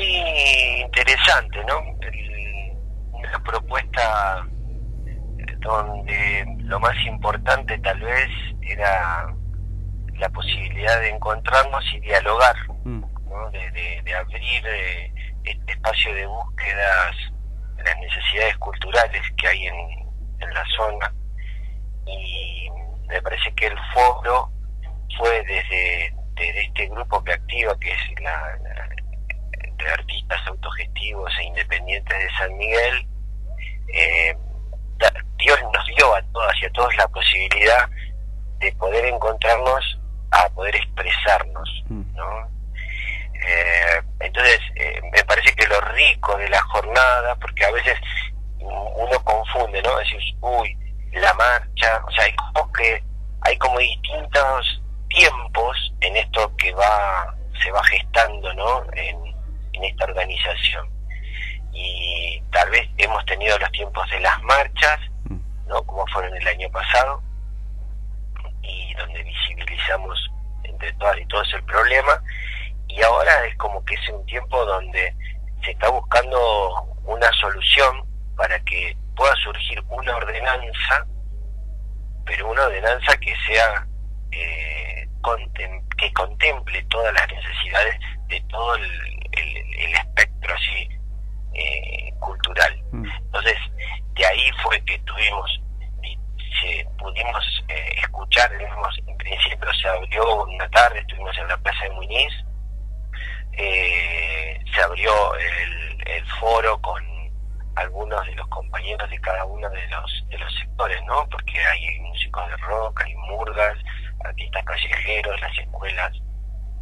muy interesante, ¿no? una propuesta donde lo más importante tal vez era la posibilidad de encontrarnos y dialogar, mm. ¿no? de, abrir eh, este espacio de búsquedas de las necesidades culturales que hay en, en la zona. Y me parece que el foro fue desde, este grupo que activa, que es la, de artistas autogestivos e independientes de San Miguel, eh, Dios nos dio a todas y a todos la posibilidad de poder encontrarnos a poder expresarnos, mm. ¿no? Eh, entonces, eh, me parece que lo rico de la jornada, porque a veces uno confunde, ¿no? Decir, uy, la marcha, o sea, hay como que hay como distintos tiempos en esto que va se va gestando, ¿no? En, en esta organización. Y tal vez hemos tenido los tiempos de las marchas. ¿no? Como fueron el año pasado, y donde visibilizamos entre todas y todos el problema y ahora es como que es un tiempo donde se está buscando una solución para que pueda surgir una ordenanza pero una ordenanza que sea eh, que contemple todas las necesidades de todo el, espectro así eh, cultural mm. entonces de ahí fue que tuvimos pudimos eh, escuchar, digamos, en principio se abrió una tarde, estuvimos en la Plaza de Muñiz, eh, se abrió el, el, foro con algunos de los compañeros de cada uno de los de los sectores, ¿no? Porque hay músicos de rock, hay murgas, artistas callejeros, las escuelas,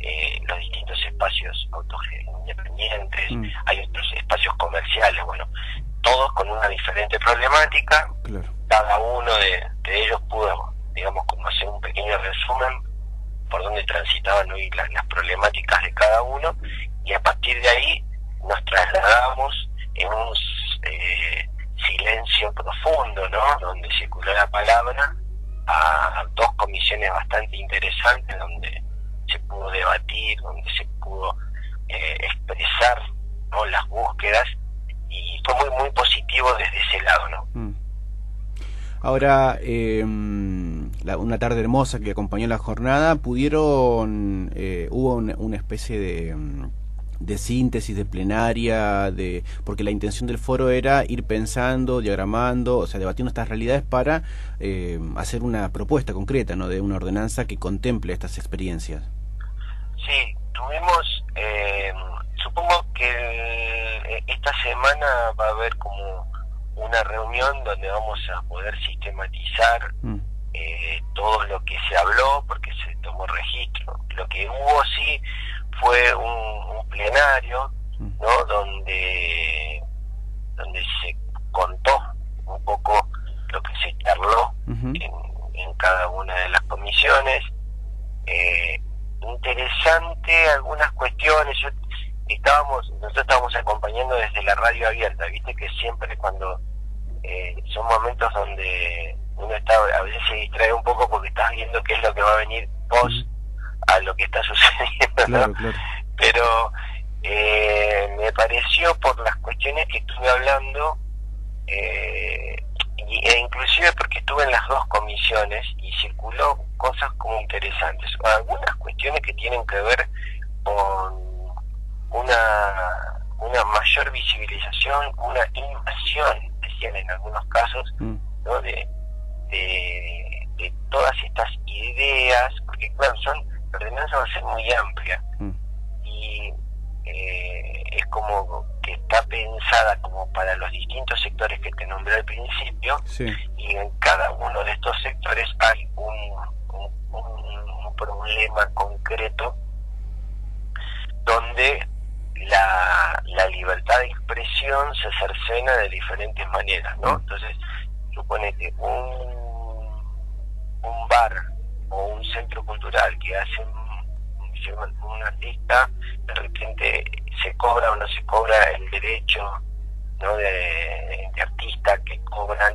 eh, los distintos espacios independientes, mm. hay otros espacios comerciales, bueno, todos con una diferente problemática, cada uno de, ellos pudo, digamos, como hacer un pequeño resumen por donde transitaban hoy las, problemáticas de cada uno y a partir de ahí nos trasladamos en un eh, silencio profundo, ¿no? Donde circuló la palabra a dos comisiones bastante interesantes donde se pudo debatir, donde se pudo eh, expresar ¿no? las búsquedas fue muy muy positivo desde ese lado, ¿no? Mm. Ahora, eh, una tarde hermosa que acompañó la jornada, pudieron, eh, hubo una, especie de, de, síntesis, de plenaria, de porque la intención del foro era ir pensando, diagramando, o sea, debatiendo estas realidades para eh, hacer una propuesta concreta, ¿no? De una ordenanza que contemple estas experiencias. Sí, tuvimos, supongo que semana va a haber como una reunión donde vamos a poder sistematizar mm. eh, todo lo que se habló, porque se tomó registro. Lo que hubo sí fue un, plenario, mm. ¿no? Donde, donde se contó un poco lo que se charló en, cada una de las comisiones. Eh, interesante algunas cuestiones. Yo, estábamos, nosotros estábamos acompañando desde la radio abierta, viste que siempre cuando eh, son momentos donde uno está a veces se distrae un poco porque estás viendo qué es lo que va a venir post a lo que está sucediendo pero eh, me pareció por las cuestiones que estuve hablando eh, e inclusive porque estuve en las dos comisiones y circuló cosas como interesantes algunas cuestiones que tienen que ver con una una mayor visibilización una invasión en algunos casos, mm. ¿no? De, de, todas estas ideas, porque claro, son, la ordenanza va a ser muy amplia mm. y eh, es como que está pensada como para los distintos sectores que te nombré al principio y en cada uno de estos sectores hay un, un problema concreto donde la, la libertad de expresión se cercena de diferentes maneras, ¿no? Mm. Entonces, supone que un, un bar o un centro cultural que hace un, un artista, de repente se cobra o no se cobra el derecho ¿no? de, artista que cobran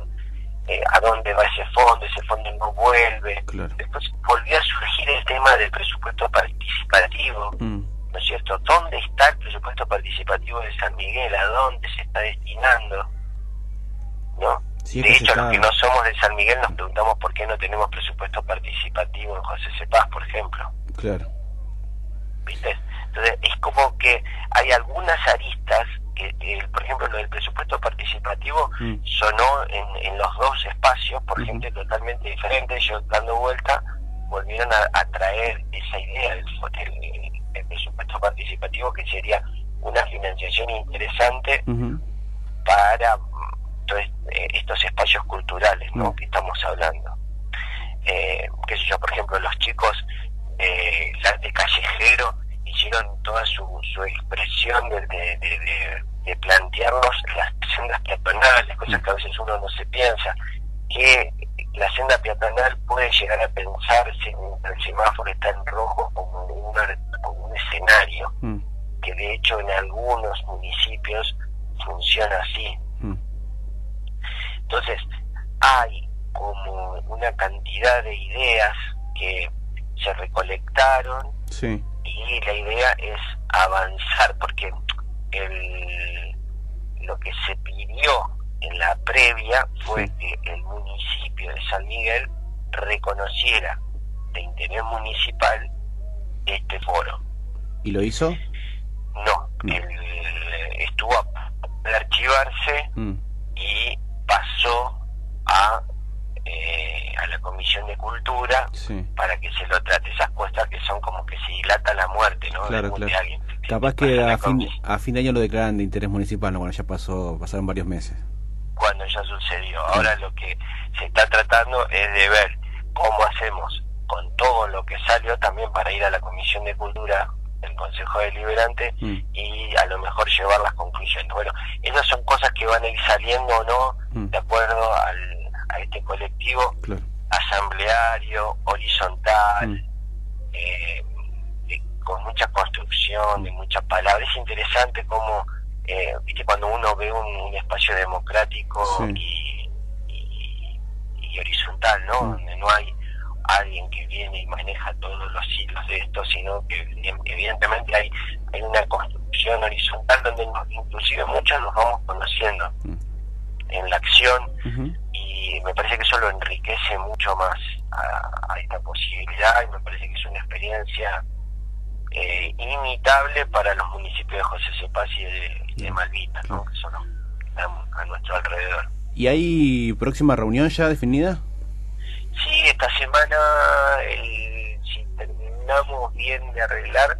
eh, a dónde va ese fondo, ese fondo no vuelve. Después volvió a surgir el tema del presupuesto participativo. Mm. ¿No es cierto? ¿Dónde está el presupuesto participativo de San Miguel, a dónde se está destinando, ¿no? de hecho, los que no somos de San Miguel nos preguntamos por qué no tenemos presupuesto participativo en José Cepaz, por ejemplo. Claro. ¿Viste? Entonces, es como que hay algunas aristas que, por ejemplo, lo del presupuesto participativo mm. sonó en, los dos espacios por gente totalmente diferente. Yo dando vuelta volvieron a, traer esa idea del, presupuesto participativo que sería una financiación interesante para eh, estos espacios culturales ¿no? que estamos hablando. Eh, qué sé yo, por ejemplo, los chicos eh, de callejero hicieron toda su, su expresión de, de, plantearnos las sendas peatonales, cosas que a veces uno no se piensa, que la senda peatonal puede llegar a pensarse mientras el semáforo está en rojo como, un escenario, mm. que de hecho en algunos municipios funciona así. Mm. Entonces, hay como una cantidad de ideas que se recolectaron y la idea es avanzar porque el, lo que se pidió en la previa fue que el municipio de San Miguel reconociera de interés municipal este foro. ¿Y lo hizo? No, estuvo a, archivarse mm. y pasó a eh, a la Comisión de Cultura para que se lo trate. Esas cuestas que son como que se dilata la muerte, ¿no? Claro, claro. Capaz que a fin, a fin de año lo declaran de interés municipal, ¿no? Cuando ya pasó, pasaron varios meses. Cuando ya sucedió. Ahora lo que se está tratando es de ver cómo hacemos con todo lo que salió también para ir a la Comisión de Cultura del Consejo Deliberante mm. y a lo mejor llevar las conclusiones. Bueno, esas son cosas que van a ir saliendo o no mm. de acuerdo al a este colectivo asambleario, horizontal, mm. eh, con mucha construcción, de muchas palabras. Es interesante cómo, eh, viste, cuando uno ve un, espacio democrático y, y, horizontal, ¿no? Donde no hay alguien que viene y maneja todos los hilos de esto, sino que evidentemente hay, hay una construcción horizontal donde inclusive muchos nos vamos conociendo mm. en la acción y me parece que eso lo enriquece mucho más a, esta posibilidad y me parece que es una experiencia eh, inimitable para los municipios de José Cepaz y de, de Malvinas, ¿no? que son a, nuestro alrededor. ¿Y hay próxima reunión ya definida? Esta semana, si terminamos bien de arreglar,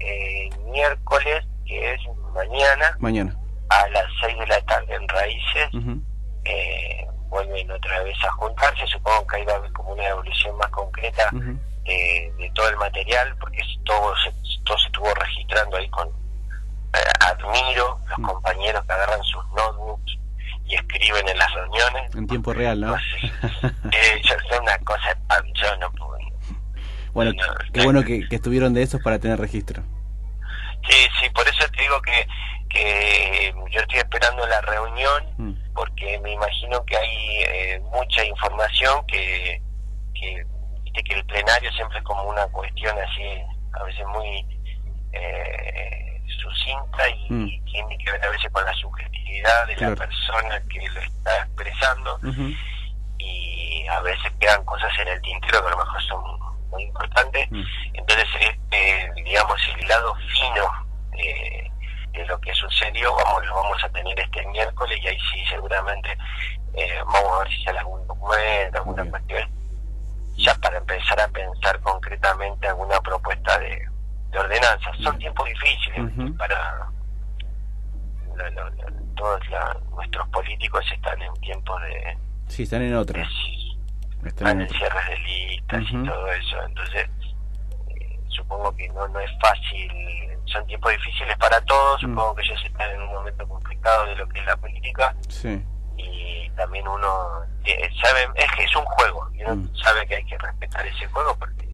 eh, miércoles, que es mañana, mañana, a las 6 de la tarde en Raíces, eh, vuelven otra vez a juntarse. Supongo que ahí va a haber como una evolución más concreta de todo el material, porque todo se, todo se estuvo registrando ahí con. Eh, admiro los compañeros que agarran sus notebooks y escriben en las reuniones. En tiempo real, ¿no? eh, es una cosa, yo no puedo. Bueno, qué bueno que, que estuvieron de esos para tener registro. Sí, sí, por eso te digo que, que yo estoy esperando la reunión. Mm porque me imagino que hay eh, mucha información que, que, que el plenario siempre es como una cuestión así, a veces muy eh, sucinta y, mm. tiene que ver a veces con la subjetividad de la persona que lo está expresando y a veces quedan cosas en el tintero que a lo mejor son muy importantes. Mm. Entonces, eh, digamos, el lado fino eh, de lo que sucedió, vamos, lo vamos a tener este miércoles y ahí sí seguramente eh, vamos a ver si sale algún documento, alguna cuestión, ya para empezar a pensar concretamente alguna propuesta de, ordenanza. Son tiempos difíciles para todos nuestros políticos están en tiempos de... Sí, están en otras. Están en cierres de listas y todo eso, entonces eh, supongo que no, no es fácil son tiempos difíciles para todos, mm. supongo que ellos están en un momento complicado de lo que es la política. Y también uno eh, sabe, es que es un juego, y uno mm. sabe que hay que respetar ese juego porque